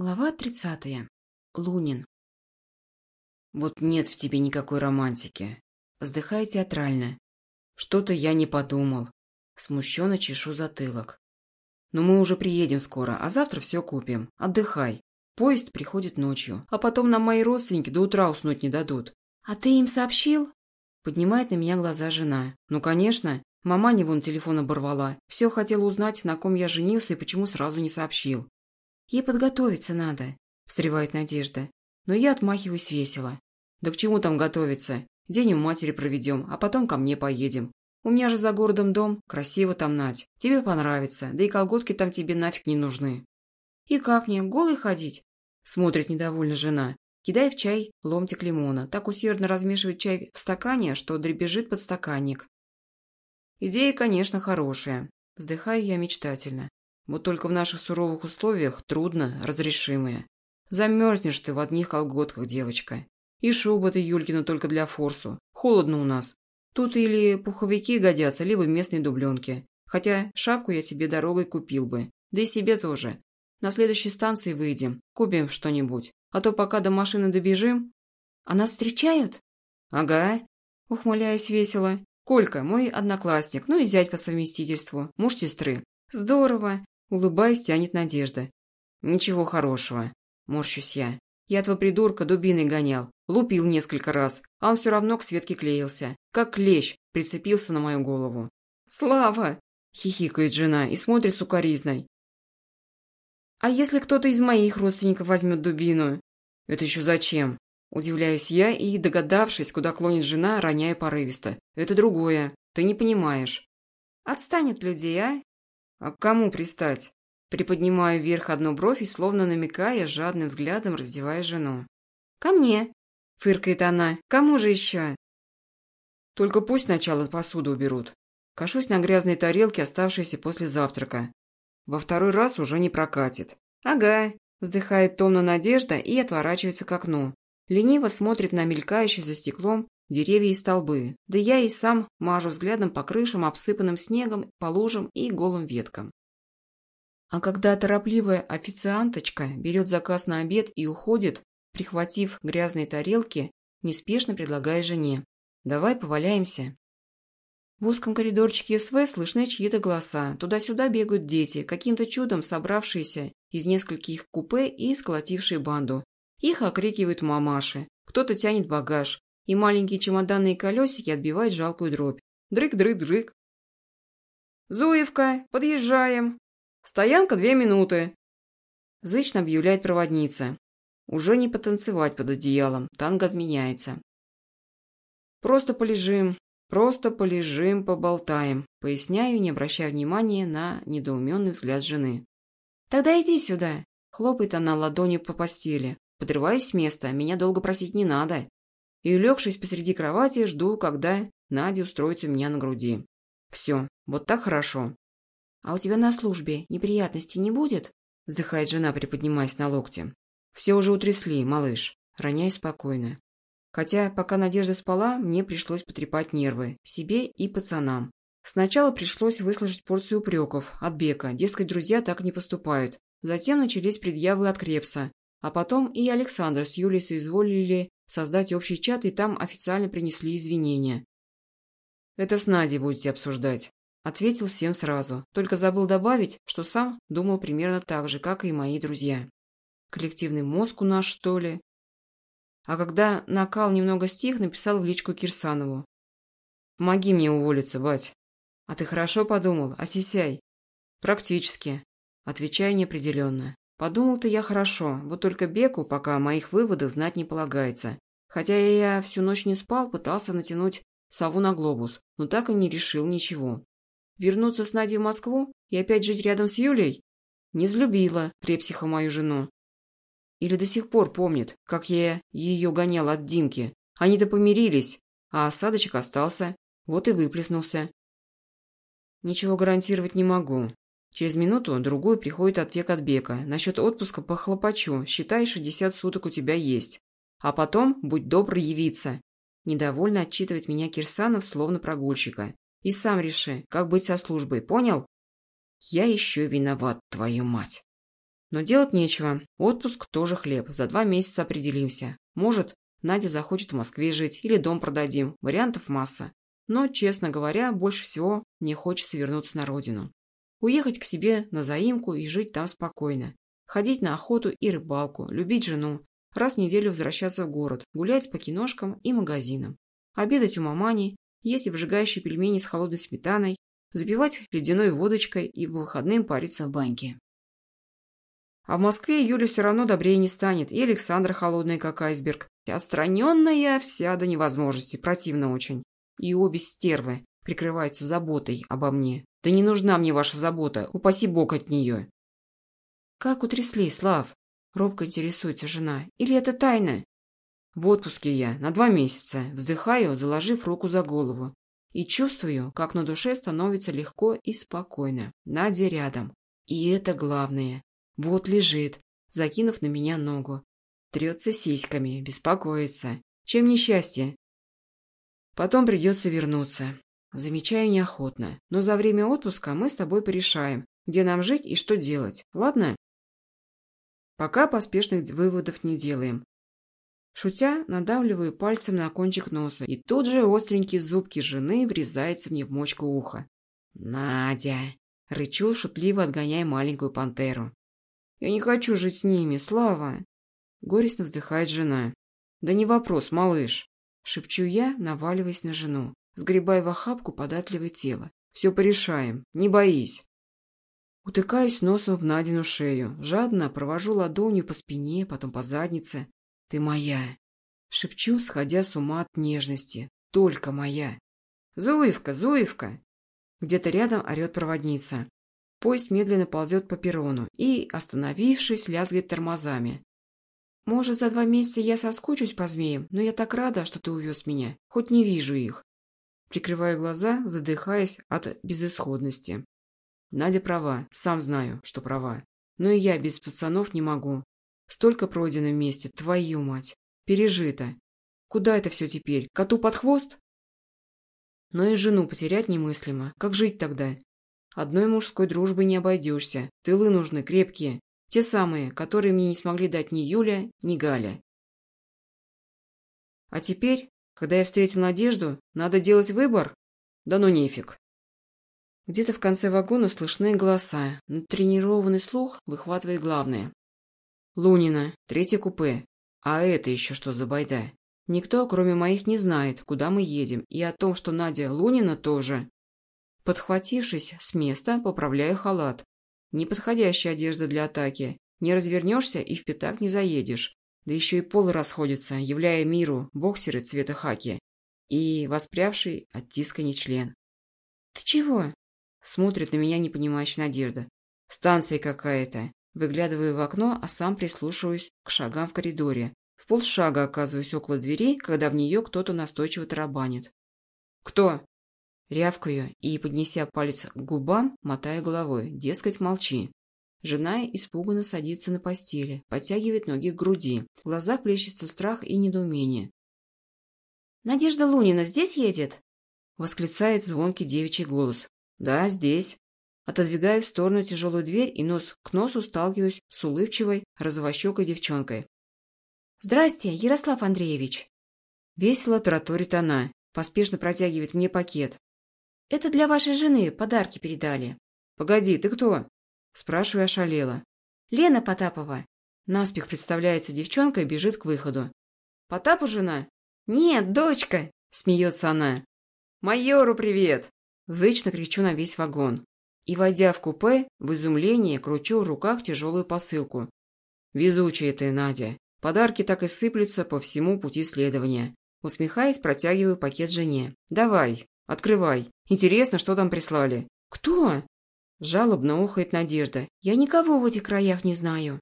Глава тридцатая. Лунин. Вот нет в тебе никакой романтики. Вздыхай театрально. Что-то я не подумал. Смущенно чешу затылок. Но мы уже приедем скоро, а завтра все купим. Отдыхай. Поезд приходит ночью, а потом нам мои родственники до утра уснуть не дадут. А ты им сообщил? Поднимает на меня глаза жена. Ну, конечно. Мама не вон телефон оборвала. Все хотела узнать, на ком я женился и почему сразу не сообщил. Ей подготовиться надо, встревает Надежда. Но я отмахиваюсь весело. Да к чему там готовиться? День у матери проведем, а потом ко мне поедем. У меня же за городом дом, красиво там, Надь. Тебе понравится, да и колготки там тебе нафиг не нужны. И как мне, голый ходить? Смотрит недовольно жена. Кидай в чай ломтик лимона. Так усердно размешивает чай в стакане, что дребезжит подстаканник. Идея, конечно, хорошая. Вздыхаю я мечтательно. Вот только в наших суровых условиях трудно, разрешимые. Замерзнешь ты в одних колготках, девочка. И шуба ты, Юлькина, только для форсу. Холодно у нас. Тут или пуховики годятся, либо местные дубленки. Хотя шапку я тебе дорогой купил бы. Да и себе тоже. На следующей станции выйдем, купим что-нибудь. А то пока до машины добежим... А нас встречают? Ага. Ухмыляясь весело. Колька, мой одноклассник, ну и зять по совместительству, муж сестры. Здорово. Улыбаясь, тянет Надежда. «Ничего хорошего», – морщусь я. «Я этого придурка дубиной гонял, лупил несколько раз, а он все равно к Светке клеился, как клещ, прицепился на мою голову». «Слава!» – хихикает жена и смотрит сукоризной. «А если кто-то из моих родственников возьмет дубину?» «Это еще зачем?» Удивляюсь я и, догадавшись, куда клонит жена, роняю порывисто. «Это другое. Ты не понимаешь». «Отстань от людей, а? «А к кому пристать?» Приподнимаю вверх одну бровь и, словно намекая, жадным взглядом раздевая жену. «Ко мне!» – фыркает она. «Кому же еще?» «Только пусть сначала посуду уберут». Кашусь на грязной тарелке, оставшейся после завтрака. Во второй раз уже не прокатит. «Ага», – вздыхает томно Надежда и отворачивается к окну. Лениво смотрит на мелькающий за стеклом деревья и столбы, да я и сам мажу взглядом по крышам, обсыпанным снегом, по лужам и голым веткам. А когда торопливая официанточка берет заказ на обед и уходит, прихватив грязные тарелки, неспешно предлагая жене «давай поваляемся». В узком коридорчике СВ слышны чьи-то голоса. Туда-сюда бегают дети, каким-то чудом собравшиеся из нескольких купе и сколотившие банду. Их окрикивают мамаши. Кто-то тянет багаж, и маленькие чемоданные колесики отбивают жалкую дробь. Дрык-дрык-дрык. «Зуевка, подъезжаем! Стоянка две минуты!» Зычно объявляет проводница. Уже не потанцевать под одеялом, танго отменяется. «Просто полежим, просто полежим, поболтаем», поясняю, не обращая внимания на недоуменный взгляд жены. «Тогда иди сюда», хлопает она ладонью по постели. Подрываюсь с места, меня долго просить не надо и, улегшись посреди кровати, жду, когда Надя устроится у меня на груди. Все, вот так хорошо. «А у тебя на службе неприятностей не будет?» вздыхает жена, приподнимаясь на локте. «Все уже утрясли, малыш», роняй спокойно. Хотя, пока Надежда спала, мне пришлось потрепать нервы, себе и пацанам. Сначала пришлось выслушать порцию упреков от Бека, дескать, друзья так не поступают. Затем начались предъявы от Крепса, а потом и Александр с Юлей соизволили создать общий чат, и там официально принесли извинения. «Это с Надей будете обсуждать», – ответил всем сразу. Только забыл добавить, что сам думал примерно так же, как и мои друзья. Коллективный мозг у нас, что ли? А когда накал немного стих, написал в личку Кирсанову. «Помоги мне уволиться, бать». «А ты хорошо подумал? Осисяй». «Практически», – отвечая неопределенно. Подумал-то я хорошо, вот только Беку пока о моих выводах знать не полагается. Хотя я всю ночь не спал, пытался натянуть сову на глобус, но так и не решил ничего. Вернуться с Надей в Москву и опять жить рядом с Юлей? Не взлюбила препсиха мою жену. Или до сих пор помнит, как я ее гонял от Димки. Они-то помирились, а осадочек остался, вот и выплеснулся. Ничего гарантировать не могу, Через минуту-другую приходит ответ от Бека. Насчет отпуска по хлопачу. Считай, 60 суток у тебя есть. А потом, будь добр, явиться. Недовольно отчитывает меня Кирсанов, словно прогульщика. И сам реши, как быть со службой, понял? Я еще виноват, твою мать. Но делать нечего. Отпуск тоже хлеб. За два месяца определимся. Может, Надя захочет в Москве жить или дом продадим. Вариантов масса. Но, честно говоря, больше всего мне хочется вернуться на родину. Уехать к себе на заимку и жить там спокойно. Ходить на охоту и рыбалку, любить жену. Раз в неделю возвращаться в город, гулять по киношкам и магазинам. Обедать у мамани, есть обжигающие пельмени с холодной сметаной, запивать ледяной водочкой и по выходным париться в баньке. А в Москве Юля все равно добрее не станет, и Александра холодная, как айсберг. Отстраненная вся до невозможности, противно очень. И обе стервы прикрываются заботой обо мне. Да не нужна мне ваша забота, упаси бог от нее. Как утрясли, Слав? Робко интересуется жена. Или это тайна? В отпуске я, на два месяца. Вздыхаю, заложив руку за голову. И чувствую, как на душе становится легко и спокойно. Надя рядом. И это главное. Вот лежит, закинув на меня ногу. Трется сиськами, беспокоится. Чем несчастье? Потом придется вернуться. Замечаю неохотно. Но за время отпуска мы с тобой порешаем, где нам жить и что делать. Ладно? Пока поспешных выводов не делаем. Шутя, надавливаю пальцем на кончик носа, и тут же остренькие зубки жены врезаются мне в мочку уха. «Надя!» — рычу, шутливо отгоняя маленькую пантеру. «Я не хочу жить с ними, Слава!» Горестно вздыхает жена. «Да не вопрос, малыш!» Шепчу я, наваливаясь на жену, сгребая в охапку податливое тело. «Все порешаем, не боись!» Утыкаюсь носом в Надину шею, жадно провожу ладонью по спине, потом по заднице. «Ты моя!» Шепчу, сходя с ума от нежности. «Только моя!» «Зуевка, Зуевка!» Где-то рядом орет проводница. Поезд медленно ползет по перрону и, остановившись, лязгает тормозами. «Может, за два месяца я соскучусь по змеям, но я так рада, что ты увез меня, хоть не вижу их». Прикрываю глаза, задыхаясь от безысходности. Надя права, сам знаю, что права. Но и я без пацанов не могу. Столько пройдено вместе, твою мать. Пережито. Куда это все теперь? Коту под хвост? Но и жену потерять немыслимо. Как жить тогда? Одной мужской дружбой не обойдешься. Тылы нужны крепкие. Те самые, которые мне не смогли дать ни Юля, ни Галя. А теперь, когда я встретил Надежду, надо делать выбор? Да ну нефиг. Где-то в конце вагона слышны голоса, но тренированный слух выхватывает главное. Лунина, третье купе. А это еще что за байда? Никто, кроме моих, не знает, куда мы едем, и о том, что Надя Лунина тоже. Подхватившись с места, поправляю халат. Неподходящая одежда для атаки. Не развернешься и в пятак не заедешь. Да еще и полы расходятся, являя миру боксеры цвета хаки. И воспрявший от тискани член. «Ты чего?» Смотрит на меня непонимающая Надежда. «Станция какая-то». Выглядываю в окно, а сам прислушиваюсь к шагам в коридоре. В полшага оказываюсь около двери, когда в нее кто-то настойчиво тарабанит. «Кто?» Рявкаю и, поднеся палец к губам, мотая головой, дескать, молчи. Жена испуганно садится на постели, подтягивает ноги к груди. В глазах плещется страх и недоумение. «Надежда Лунина здесь едет?» Восклицает звонкий девичий голос. «Да, здесь». Отодвигаю в сторону тяжелую дверь и нос к носу сталкиваюсь с улыбчивой, розовощекой девчонкой. «Здрасте, Ярослав Андреевич!» Весело тараторит она, поспешно протягивает мне пакет. «Это для вашей жены подарки передали». «Погоди, ты кто?» Спрашиваю ошалела. «Лена Потапова». Наспех представляется девчонка и бежит к выходу. «Потапу жена?» «Нет, дочка!» – смеется она. «Майору привет!» – зычно кричу на весь вагон. И, войдя в купе, в изумлении кручу в руках тяжелую посылку. «Везучая ты, Надя! Подарки так и сыплются по всему пути следования». Усмехаясь, протягиваю пакет жене. «Давай, открывай. Интересно, что там прислали?» «Кто?» Жалобно ухает Надежда. «Я никого в этих краях не знаю».